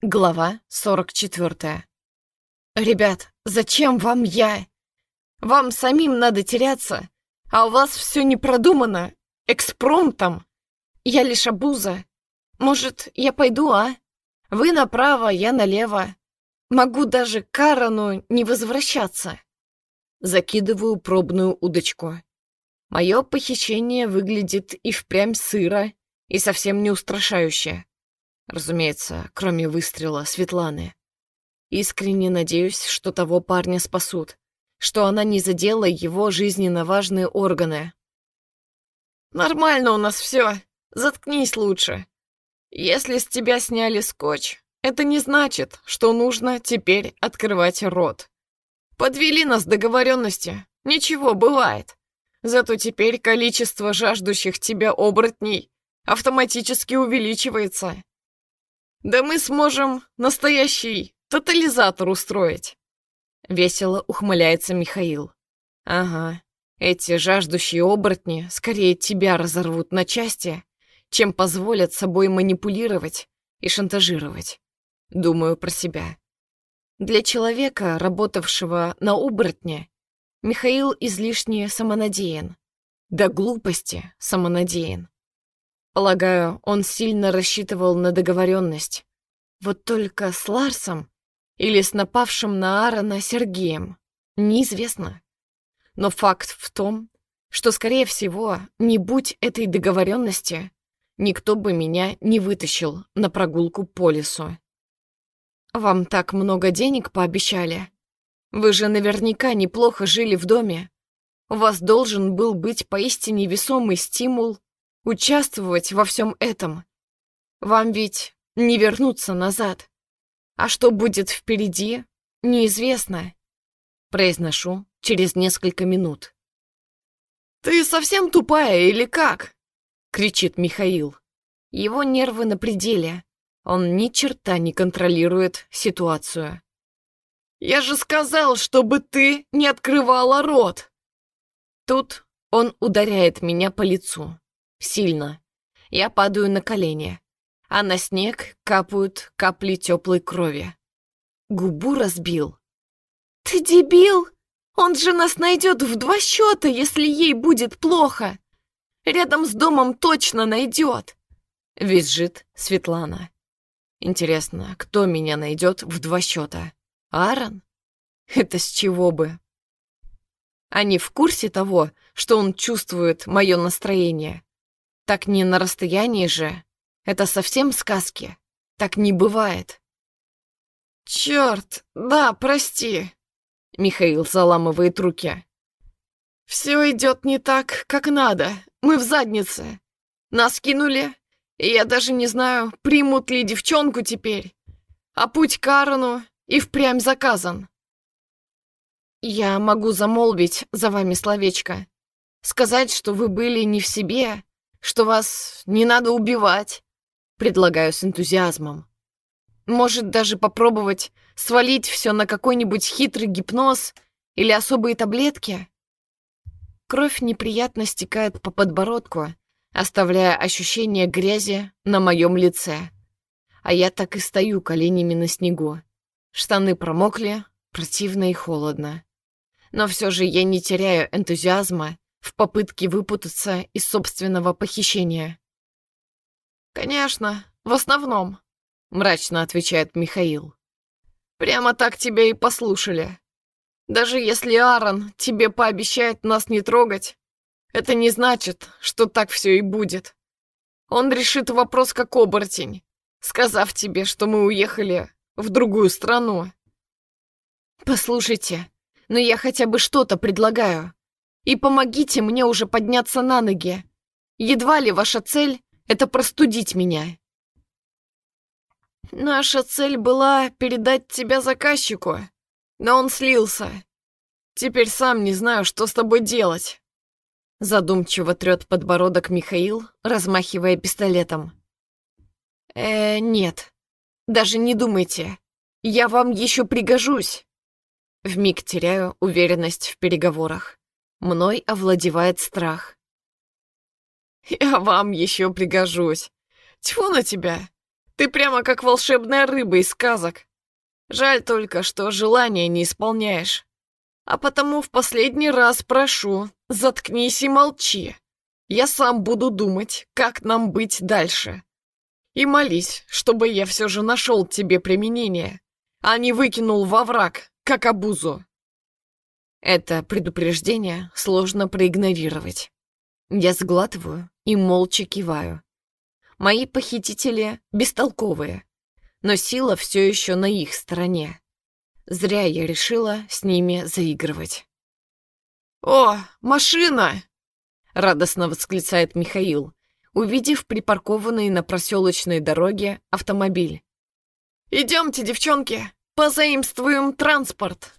Глава 44. «Ребят, зачем вам я? Вам самим надо теряться, а у вас все не продумано, экспромтом. Я лишь обуза. Может, я пойду, а? Вы направо, я налево. Могу даже к Карану не возвращаться». Закидываю пробную удочку. Мое похищение выглядит и впрямь сыро, и совсем не устрашающе. Разумеется, кроме выстрела Светланы. Искренне надеюсь, что того парня спасут, что она не задела его жизненно важные органы. «Нормально у нас все. Заткнись лучше. Если с тебя сняли скотч, это не значит, что нужно теперь открывать рот. Подвели нас договоренности. Ничего, бывает. Зато теперь количество жаждущих тебя оборотней автоматически увеличивается. Да мы сможем настоящий тотализатор устроить. Весело ухмыляется Михаил. Ага, эти жаждущие оборотни скорее тебя разорвут на части, чем позволят собой манипулировать и шантажировать. Думаю про себя. Для человека, работавшего на оборотне, Михаил излишне самонадеян. До глупости самонадеян. Полагаю, он сильно рассчитывал на договоренность. Вот только с Ларсом или с напавшим на Аарона Сергеем, неизвестно. Но факт в том, что, скорее всего, не будь этой договоренности, никто бы меня не вытащил на прогулку по лесу. Вам так много денег пообещали? Вы же наверняка неплохо жили в доме. У вас должен был быть поистине весомый стимул участвовать во всем этом. Вам ведь не вернуться назад. А что будет впереди, неизвестно. Произношу через несколько минут. «Ты совсем тупая или как?» — кричит Михаил. Его нервы на пределе. Он ни черта не контролирует ситуацию. «Я же сказал, чтобы ты не открывала рот!» Тут он ударяет меня по лицу. Сильно. Я падаю на колени, а на снег капают капли теплой крови. Губу разбил. «Ты дебил! Он же нас найдет в два счета, если ей будет плохо! Рядом с домом точно найдет!» Визжит Светлана. Интересно, кто меня найдет в два счета? Аарон? Это с чего бы? Они в курсе того, что он чувствует мое настроение? Так не на расстоянии же. Это совсем сказки. Так не бывает. Черт, да, прости. Михаил заламывает руки. Все идет не так, как надо. Мы в заднице. Нас кинули, и я даже не знаю, примут ли девчонку теперь. А путь к Аарону и впрямь заказан. Я могу замолвить за вами словечко. Сказать, что вы были не в себе, что вас не надо убивать. Предлагаю с энтузиазмом. Может, даже попробовать свалить все на какой-нибудь хитрый гипноз или особые таблетки? Кровь неприятно стекает по подбородку, оставляя ощущение грязи на моем лице. А я так и стою коленями на снегу. Штаны промокли, противно и холодно. Но все же я не теряю энтузиазма в попытке выпутаться из собственного похищения. «Конечно, в основном», — мрачно отвечает Михаил. «Прямо так тебя и послушали. Даже если Аарон тебе пообещает нас не трогать, это не значит, что так все и будет. Он решит вопрос как оборотень, сказав тебе, что мы уехали в другую страну». «Послушайте, но я хотя бы что-то предлагаю и помогите мне уже подняться на ноги. Едва ли ваша цель — это простудить меня. Наша цель была передать тебя заказчику, но он слился. Теперь сам не знаю, что с тобой делать. Задумчиво трет подбородок Михаил, размахивая пистолетом. Э, нет, даже не думайте. Я вам еще пригожусь. Вмиг теряю уверенность в переговорах. Мной овладевает страх. «Я вам еще пригожусь. Тьфу на тебя! Ты прямо как волшебная рыба из сказок. Жаль только, что желания не исполняешь. А потому в последний раз прошу, заткнись и молчи. Я сам буду думать, как нам быть дальше. И молись, чтобы я все же нашел тебе применение, а не выкинул во враг, как обузу. Это предупреждение сложно проигнорировать. Я сглатываю и молча киваю. Мои похитители бестолковые, но сила все еще на их стороне. Зря я решила с ними заигрывать. «О, машина!» — радостно восклицает Михаил, увидев припаркованный на проселочной дороге автомобиль. «Идемте, девчонки, позаимствуем транспорт!»